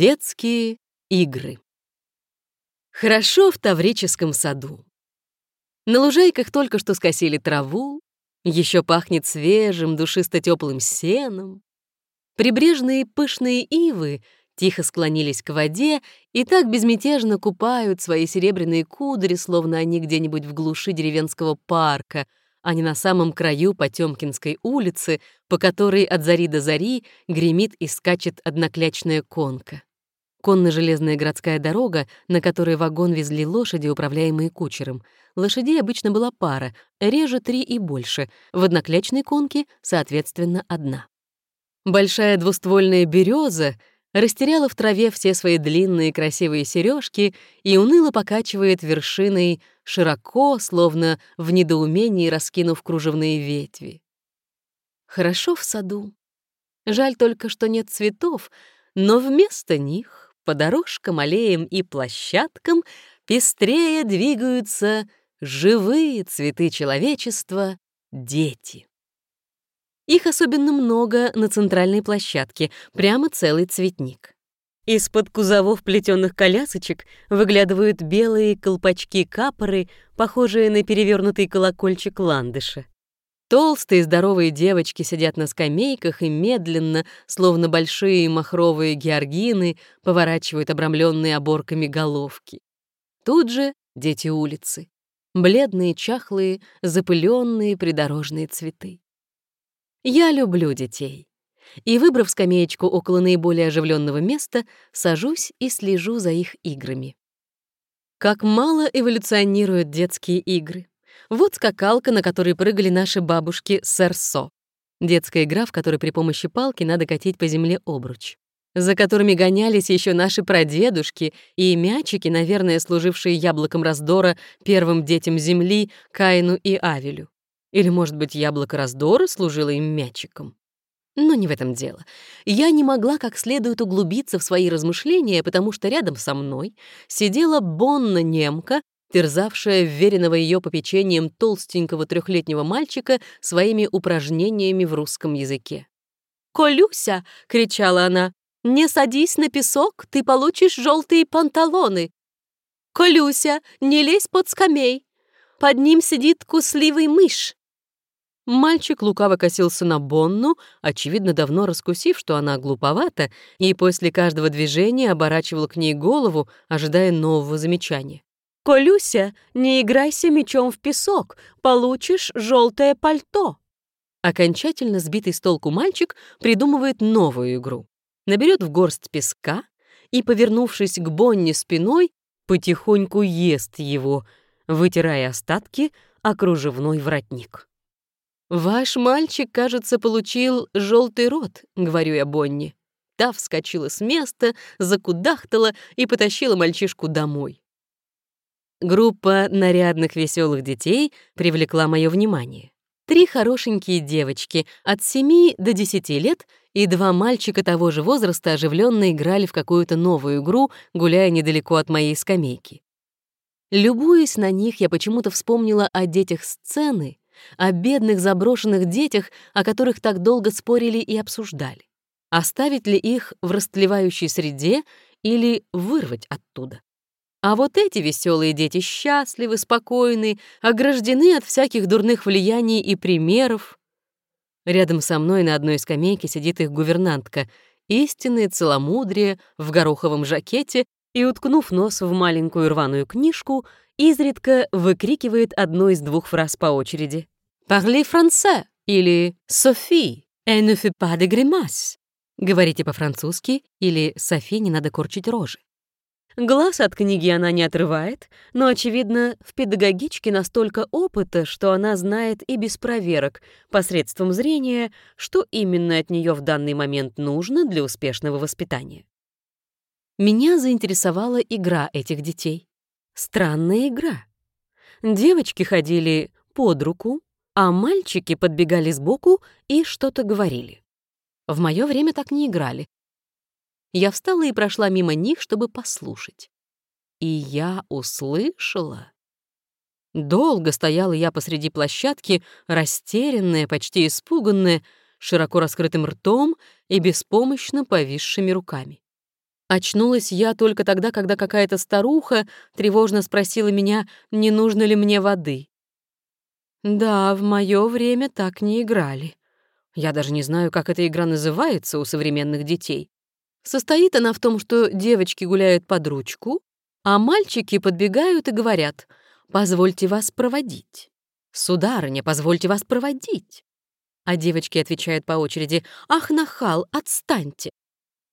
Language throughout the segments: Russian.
Детские игры. Хорошо в Таврическом саду. На лужайках только что скосили траву, еще пахнет свежим, душисто-теплым сеном. Прибрежные пышные ивы тихо склонились к воде и так безмятежно купают свои серебряные кудри, словно они где-нибудь в глуши деревенского парка, а не на самом краю Потёмкинской улицы, по которой от зари до зари гремит и скачет одноклячная конка. Конно-железная городская дорога, на которой вагон везли лошади, управляемые кучером. Лошадей обычно была пара, реже три и больше, в одноклячной конке, соответственно, одна. Большая двуствольная береза растеряла в траве все свои длинные красивые сережки и уныло покачивает вершиной широко, словно в недоумении раскинув кружевные ветви. Хорошо в саду. Жаль только, что нет цветов, но вместо них по дорожкам, аллеям и площадкам пестрее двигаются живые цветы человечества — дети. Их особенно много на центральной площадке, прямо целый цветник. Из-под кузовов плетёных колясочек выглядывают белые колпачки-капоры, похожие на перевернутый колокольчик ландыша. Толстые здоровые девочки сидят на скамейках и медленно, словно большие махровые георгины, поворачивают обрамленные оборками головки. Тут же дети улицы. Бледные, чахлые, запыленные придорожные цветы. Я люблю детей. И, выбрав скамеечку около наиболее оживленного места, сажусь и слежу за их играми. Как мало эволюционируют детские игры. Вот скакалка, на которой прыгали наши бабушки Сэрсо. Детская игра, в которой при помощи палки надо катить по земле обруч. За которыми гонялись еще наши прадедушки и мячики, наверное, служившие яблоком раздора первым детям Земли, Каину и Авелю. Или, может быть, яблоко раздора служило им мячиком? Но не в этом дело. Я не могла как следует углубиться в свои размышления, потому что рядом со мной сидела Бонна-немка, терзавшая вверенного ее попечением толстенького трехлетнего мальчика своими упражнениями в русском языке. «Колюся!» — кричала она. «Не садись на песок, ты получишь желтые панталоны!» «Колюся, не лезь под скамей! Под ним сидит кусливый мышь!» Мальчик лукаво косился на Бонну, очевидно, давно раскусив, что она глуповата, и после каждого движения оборачивал к ней голову, ожидая нового замечания. «Колюся, не играйся мечом в песок, получишь желтое пальто!» Окончательно сбитый с толку мальчик придумывает новую игру. Наберет в горсть песка и, повернувшись к Бонне спиной, потихоньку ест его, вытирая остатки о кружевной воротник. «Ваш мальчик, кажется, получил желтый рот», — говорю я Бонни. Та вскочила с места, закудахтала и потащила мальчишку домой. Группа нарядных веселых детей привлекла мое внимание. Три хорошенькие девочки от 7 до 10 лет и два мальчика того же возраста оживленно играли в какую-то новую игру, гуляя недалеко от моей скамейки. Любуясь на них, я почему-то вспомнила о детях сцены, о бедных заброшенных детях, о которых так долго спорили и обсуждали. Оставить ли их в растлевающей среде или вырвать оттуда? А вот эти веселые дети счастливы, спокойны, ограждены от всяких дурных влияний и примеров. Рядом со мной на одной скамейке сидит их гувернантка, истинное целомудрие в гороховом жакете и, уткнув нос в маленькую рваную книжку, изредка выкрикивает одну из двух фраз по очереди. «Parlez français» или «Софи, elle ne fait pas de grimace». Говорите по-французски или «Софи, не надо корчить рожи». Глаз от книги она не отрывает, но, очевидно, в педагогичке настолько опыта, что она знает и без проверок, посредством зрения, что именно от нее в данный момент нужно для успешного воспитания. Меня заинтересовала игра этих детей. Странная игра. Девочки ходили под руку, а мальчики подбегали сбоку и что-то говорили. В мое время так не играли. Я встала и прошла мимо них, чтобы послушать. И я услышала. Долго стояла я посреди площадки, растерянная, почти испуганная, широко раскрытым ртом и беспомощно повисшими руками. Очнулась я только тогда, когда какая-то старуха тревожно спросила меня, не нужно ли мне воды. Да, в мое время так не играли. Я даже не знаю, как эта игра называется у современных детей. Состоит она в том, что девочки гуляют под ручку, а мальчики подбегают и говорят «Позвольте вас проводить». «Сударыня, позвольте вас проводить». А девочки отвечают по очереди «Ах, нахал, отстаньте».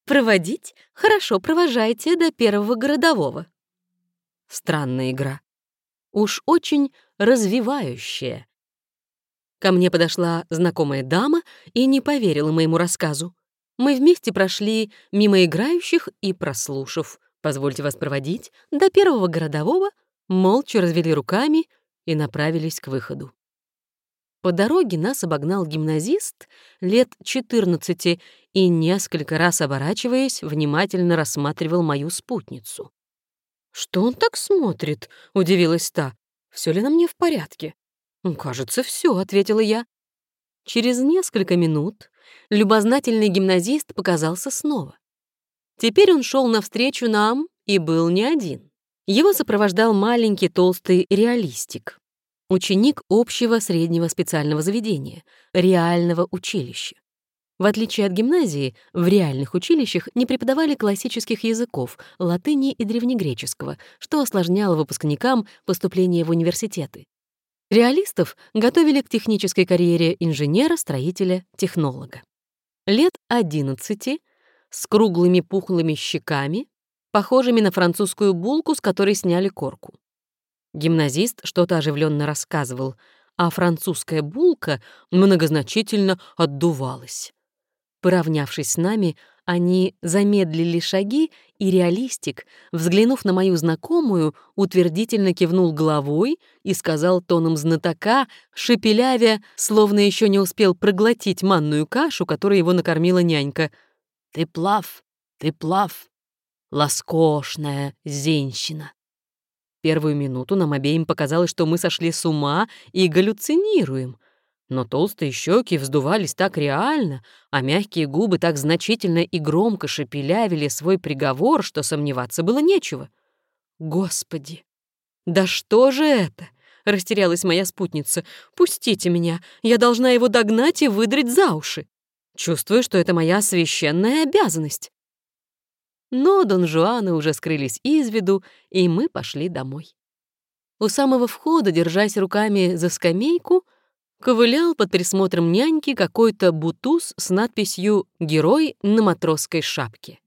«Проводить? Хорошо, провожайте до первого городового». Странная игра. Уж очень развивающая. Ко мне подошла знакомая дама и не поверила моему рассказу. Мы вместе прошли мимо играющих и, прослушав «Позвольте вас проводить» до первого городового, молча развели руками и направились к выходу. По дороге нас обогнал гимназист лет 14 и, несколько раз оборачиваясь, внимательно рассматривал мою спутницу. «Что он так смотрит?» — удивилась та. Все ли на мне в порядке?» «Кажется, все, ответила я. Через несколько минут любознательный гимназист показался снова. Теперь он шел навстречу нам и был не один. Его сопровождал маленький толстый реалистик, ученик общего среднего специального заведения, реального училища. В отличие от гимназии, в реальных училищах не преподавали классических языков, латыни и древнегреческого, что осложняло выпускникам поступление в университеты. Реалистов готовили к технической карьере инженера, строителя, технолога. Лет 11, с круглыми пухлыми щеками, похожими на французскую булку, с которой сняли корку. Гимназист что-то оживленно рассказывал, а французская булка многозначительно отдувалась. Поравнявшись с нами, они замедлили шаги, и реалистик, взглянув на мою знакомую, утвердительно кивнул головой и сказал тоном знатока, шепелявя, словно еще не успел проглотить манную кашу, которой его накормила нянька. «Ты плав, ты плав, ласкошная зенщина». Первую минуту нам обеим показалось, что мы сошли с ума и галлюцинируем — но толстые щеки вздувались так реально, а мягкие губы так значительно и громко шепелявили свой приговор, что сомневаться было нечего. «Господи! Да что же это?» — растерялась моя спутница. «Пустите меня, я должна его догнать и выдрать за уши. Чувствую, что это моя священная обязанность». Но Дон Жуаны уже скрылись из виду, и мы пошли домой. У самого входа, держась руками за скамейку, ковылял под присмотром няньки какой-то бутуз с надписью «Герой на матросской шапке».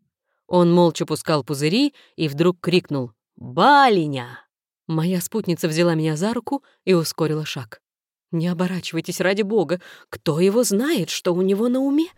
Он молча пускал пузыри и вдруг крикнул «Балиня!». Моя спутница взяла меня за руку и ускорила шаг. «Не оборачивайтесь ради бога, кто его знает, что у него на уме?»